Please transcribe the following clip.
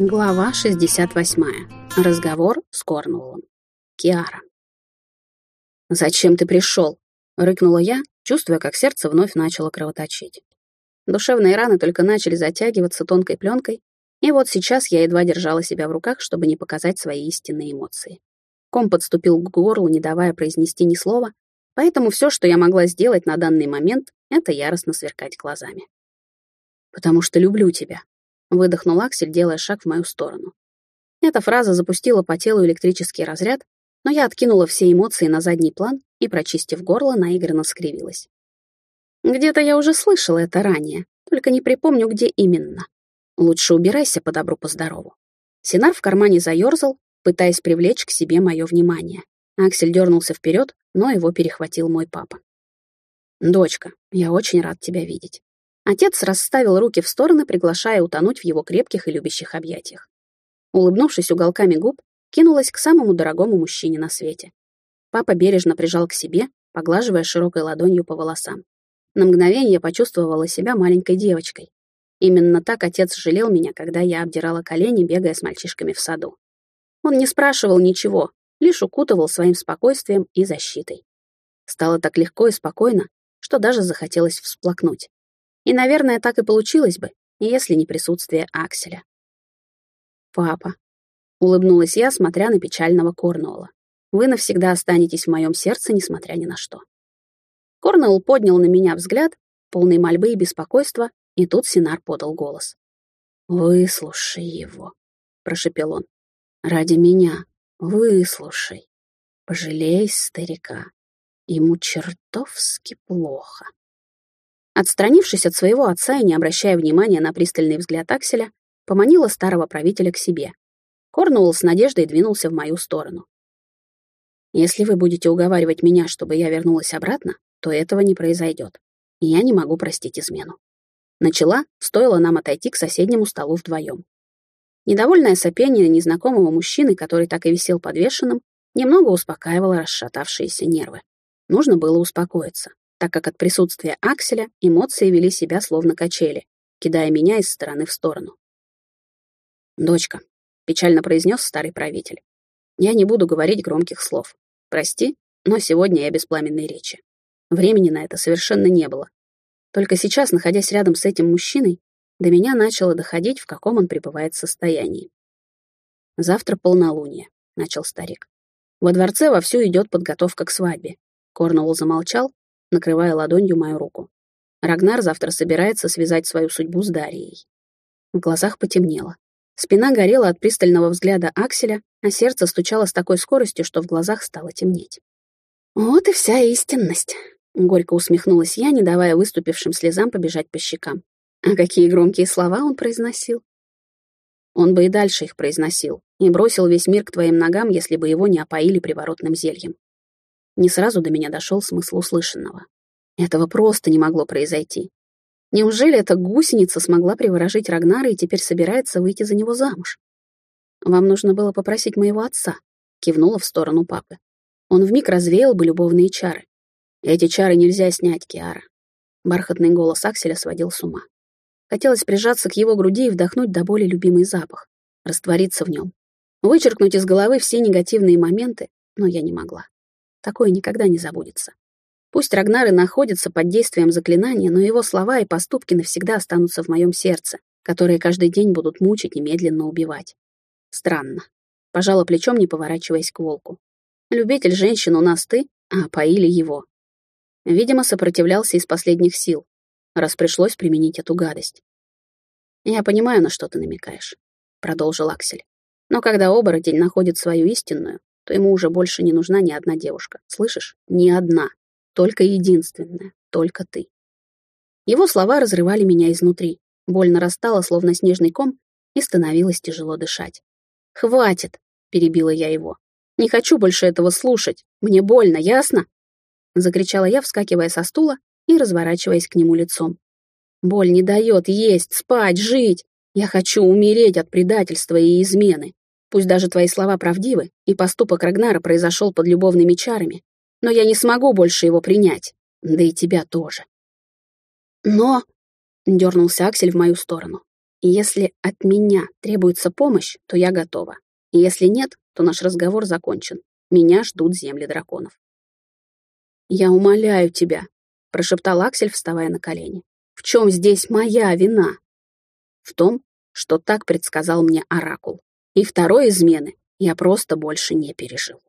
Глава 68. Разговор с Корнуоллом. Киара. «Зачем ты пришел?» — рыкнула я, чувствуя, как сердце вновь начало кровоточить. Душевные раны только начали затягиваться тонкой пленкой, и вот сейчас я едва держала себя в руках, чтобы не показать свои истинные эмоции. Ком подступил к горлу, не давая произнести ни слова, поэтому все, что я могла сделать на данный момент, это яростно сверкать глазами. «Потому что люблю тебя», Выдохнул Аксель, делая шаг в мою сторону. Эта фраза запустила по телу электрический разряд, но я откинула все эмоции на задний план и, прочистив горло, наигранно скривилась. Где-то я уже слышала это ранее, только не припомню, где именно. Лучше убирайся по добру, по здорову. Синар в кармане заерзал, пытаясь привлечь к себе мое внимание. Аксель дернулся вперед, но его перехватил мой папа. «Дочка, я очень рад тебя видеть. Отец расставил руки в стороны, приглашая утонуть в его крепких и любящих объятиях. Улыбнувшись уголками губ, кинулась к самому дорогому мужчине на свете. Папа бережно прижал к себе, поглаживая широкой ладонью по волосам. На мгновение я почувствовала себя маленькой девочкой. Именно так отец жалел меня, когда я обдирала колени, бегая с мальчишками в саду. Он не спрашивал ничего, лишь укутывал своим спокойствием и защитой. Стало так легко и спокойно, что даже захотелось всплакнуть. И, наверное, так и получилось бы, если не присутствие Акселя. «Папа», — улыбнулась я, смотря на печального Корнуола, «вы навсегда останетесь в моем сердце, несмотря ни на что». Корнуолл поднял на меня взгляд, полный мольбы и беспокойства, и тут Синар подал голос. «Выслушай его», — прошепел он. «Ради меня выслушай. Пожалей старика. Ему чертовски плохо». Отстранившись от своего отца и не обращая внимания на пристальный взгляд Акселя, поманила старого правителя к себе. Корнуолл с надеждой двинулся в мою сторону. «Если вы будете уговаривать меня, чтобы я вернулась обратно, то этого не произойдет. И я не могу простить измену». Начала, стоило нам отойти к соседнему столу вдвоем. Недовольное сопение незнакомого мужчины, который так и висел подвешенным, немного успокаивало расшатавшиеся нервы. Нужно было успокоиться так как от присутствия Акселя эмоции вели себя словно качели, кидая меня из стороны в сторону. «Дочка», — печально произнес старый правитель, — «я не буду говорить громких слов. Прости, но сегодня я без пламенной речи. Времени на это совершенно не было. Только сейчас, находясь рядом с этим мужчиной, до меня начало доходить, в каком он пребывает состоянии. «Завтра полнолуние», — начал старик. «Во дворце вовсю идет подготовка к свадьбе». Корнуолл замолчал, накрывая ладонью мою руку. Рагнар завтра собирается связать свою судьбу с Дарией. В глазах потемнело. Спина горела от пристального взгляда Акселя, а сердце стучало с такой скоростью, что в глазах стало темнеть. «Вот и вся истинность», — горько усмехнулась я, не давая выступившим слезам побежать по щекам. А какие громкие слова он произносил. Он бы и дальше их произносил, и бросил весь мир к твоим ногам, если бы его не опоили приворотным зельем. Не сразу до меня дошел смысл услышанного. Этого просто не могло произойти. Неужели эта гусеница смогла приворожить Рагнара и теперь собирается выйти за него замуж? Вам нужно было попросить моего отца, кивнула в сторону папы. Он вмиг развеял бы любовные чары. Эти чары нельзя снять, Киара. Бархатный голос Акселя сводил с ума. Хотелось прижаться к его груди и вдохнуть до боли любимый запах, раствориться в нем, вычеркнуть из головы все негативные моменты, но я не могла. Такое никогда не забудется. Пусть Рагнар и находится под действием заклинания, но его слова и поступки навсегда останутся в моем сердце, которые каждый день будут мучить и медленно убивать. Странно. Пожала плечом, не поворачиваясь к волку. Любитель женщин у нас ты, а поили его. Видимо, сопротивлялся из последних сил, раз пришлось применить эту гадость. «Я понимаю, на что ты намекаешь», — продолжил Аксель. «Но когда оборотень находит свою истинную, то ему уже больше не нужна ни одна девушка. Слышишь? Ни одна. Только единственная. Только ты. Его слова разрывали меня изнутри. Боль нарастала, словно снежный ком, и становилось тяжело дышать. «Хватит!» — перебила я его. «Не хочу больше этого слушать. Мне больно, ясно?» Закричала я, вскакивая со стула и разворачиваясь к нему лицом. «Боль не дает есть, спать, жить. Я хочу умереть от предательства и измены. Пусть даже твои слова правдивы, и поступок Рагнара произошел под любовными чарами, но я не смогу больше его принять, да и тебя тоже. Но... — дернулся Аксель в мою сторону. Если от меня требуется помощь, то я готова. Если нет, то наш разговор закончен. Меня ждут земли драконов. «Я умоляю тебя», — прошептал Аксель, вставая на колени. «В чем здесь моя вина?» «В том, что так предсказал мне Оракул. И второй измены я просто больше не пережил».